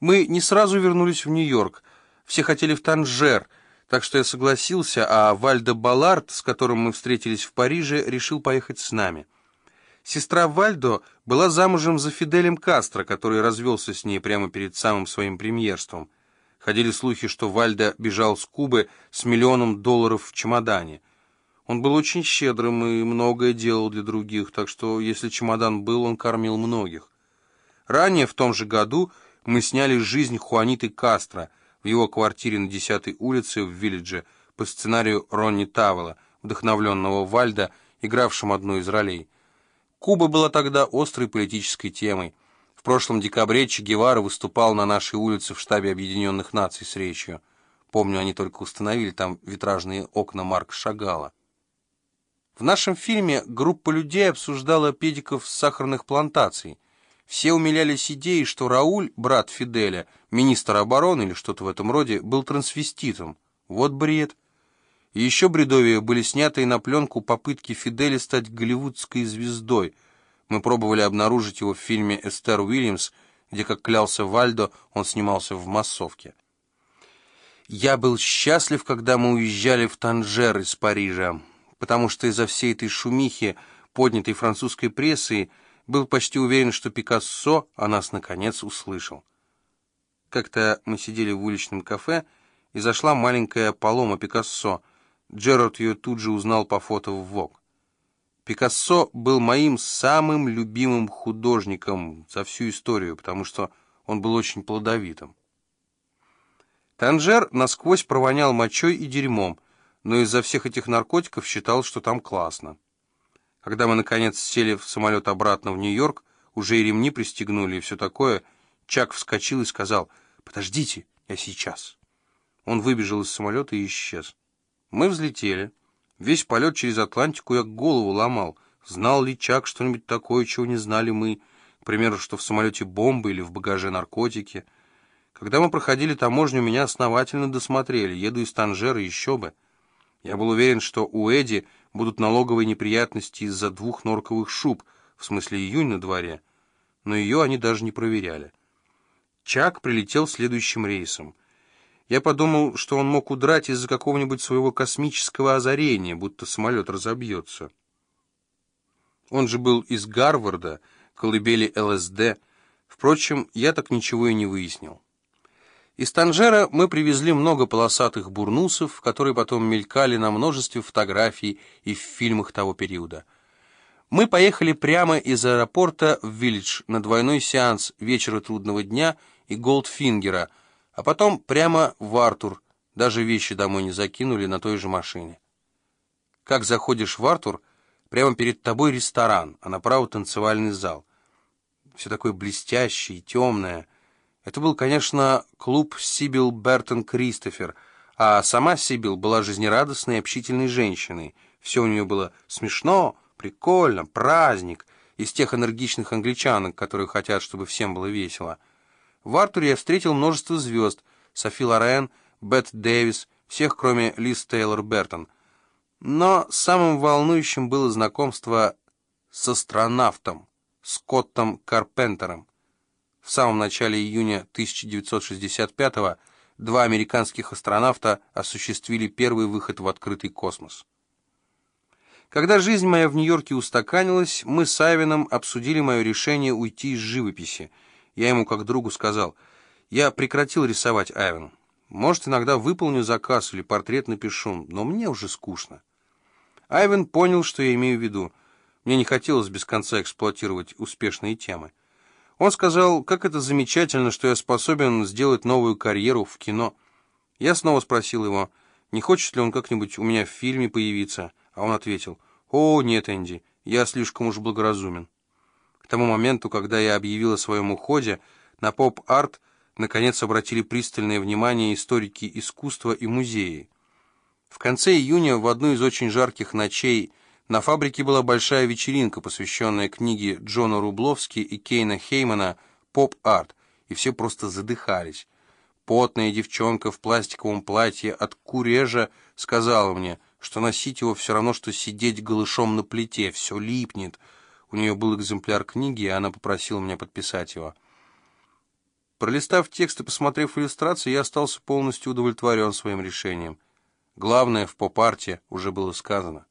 Мы не сразу вернулись в Нью-Йорк. Все хотели в Танжер, так что я согласился, а Вальдо Баллард, с которым мы встретились в Париже, решил поехать с нами. Сестра Вальдо была замужем за Фиделем Кастро, который развелся с ней прямо перед самым своим премьерством. Ходили слухи, что Вальдо бежал с Кубы с миллионом долларов в чемодане. Он был очень щедрым и многое делал для других, так что если чемодан был, он кормил многих. Ранее, в том же году, мы сняли «Жизнь Хуаниты Кастро» в его квартире на 10-й улице в Виллидже по сценарию Ронни Тавела, вдохновленного Вальда, игравшим одну из ролей. Куба была тогда острой политической темой. В прошлом декабре Че Гевара выступал на нашей улице в штабе Объединенных Наций с речью. Помню, они только установили там витражные окна Марка Шагала. В нашем фильме группа людей обсуждала педиков с сахарных плантаций – все умилялись идеей, что Рауль, брат Фиделя, министр обороны или что-то в этом роде, был трансвеститом. Вот бред. Еще бредовее были сняты на пленку попытки Фиделя стать голливудской звездой. Мы пробовали обнаружить его в фильме «Эстер Уильямс», где, как клялся Вальдо, он снимался в массовке. Я был счастлив, когда мы уезжали в Танжер из Парижа, потому что из-за всей этой шумихи, поднятой французской прессой, был почти уверен, что Пикассо о нас наконец услышал. Как-то мы сидели в уличном кафе, и зашла маленькая Палома Пикассо. Джерард ее тут же узнал по фото в ВОК. Пикассо был моим самым любимым художником за всю историю, потому что он был очень плодовитым. Танжер насквозь провонял мочой и дерьмом, но из-за всех этих наркотиков считал, что там классно. Когда мы, наконец, сели в самолет обратно в Нью-Йорк, уже и ремни пристегнули и все такое, Чак вскочил и сказал «Подождите, я сейчас». Он выбежал из самолета и исчез. Мы взлетели. Весь полет через Атлантику я голову ломал. Знал ли Чак что-нибудь такое, чего не знали мы? К примеру, что в самолете бомбы или в багаже наркотики. Когда мы проходили таможню, меня основательно досмотрели. Еду из Танжера, еще бы. Я был уверен, что у Эдди будут налоговые неприятности из-за двух норковых шуб, в смысле июнь на дворе, но ее они даже не проверяли. Чак прилетел следующим рейсом. Я подумал, что он мог удрать из-за какого-нибудь своего космического озарения, будто самолет разобьется. Он же был из Гарварда, колыбели ЛСД. Впрочем, я так ничего и не выяснил. Из Танжера мы привезли много полосатых бурнусов, которые потом мелькали на множестве фотографий и в фильмах того периода. Мы поехали прямо из аэропорта в Виллидж на двойной сеанс «Вечера трудного дня» и «Голдфингера», а потом прямо в Артур, даже вещи домой не закинули на той же машине. Как заходишь в Артур, прямо перед тобой ресторан, а направо танцевальный зал. Все такое блестящее и темное — это был, конечно, клуб Сибил Бертон Кристофер, а сама Сибил была жизнерадостной и общительной женщиной. Все у нее было смешно, прикольно, праздник, из тех энергичных англичанок, которые хотят, чтобы всем было весело. В Артуре я встретил множество звезд, Софи Лорен, Бет Дэвис, всех, кроме Лиз Тейлор Бертон. Но самым волнующим было знакомство с астронавтом, Скоттом Карпентером. В самом начале июня 1965-го два американских астронавта осуществили первый выход в открытый космос. Когда жизнь моя в Нью-Йорке устаканилась, мы с Айвином обсудили мое решение уйти из живописи. Я ему как другу сказал, я прекратил рисовать, Айвен. Может, иногда выполню заказ или портрет напишу, но мне уже скучно. Айвен понял, что я имею в виду. Мне не хотелось без конца эксплуатировать успешные темы. Он сказал, как это замечательно, что я способен сделать новую карьеру в кино. Я снова спросил его, не хочет ли он как-нибудь у меня в фильме появиться, а он ответил, «О, нет, Энди, я слишком уж благоразумен». К тому моменту, когда я объявил о своем уходе, на поп-арт наконец обратили пристальное внимание историки искусства и музеи. В конце июня, в одну из очень жарких ночей, на фабрике была большая вечеринка, посвященная книге Джона Рубловски и Кейна Хеймана «Поп-арт», и все просто задыхались. Потная девчонка в пластиковом платье от Куррежа сказала мне, что носить его все равно, что сидеть голышом на плите, все липнет. У нее был экземпляр книги, и она попросила меня подписать его. Пролистав текст и посмотрев иллюстрации, я остался полностью удовлетворен своим решением. Главное в поп-арте уже было сказано.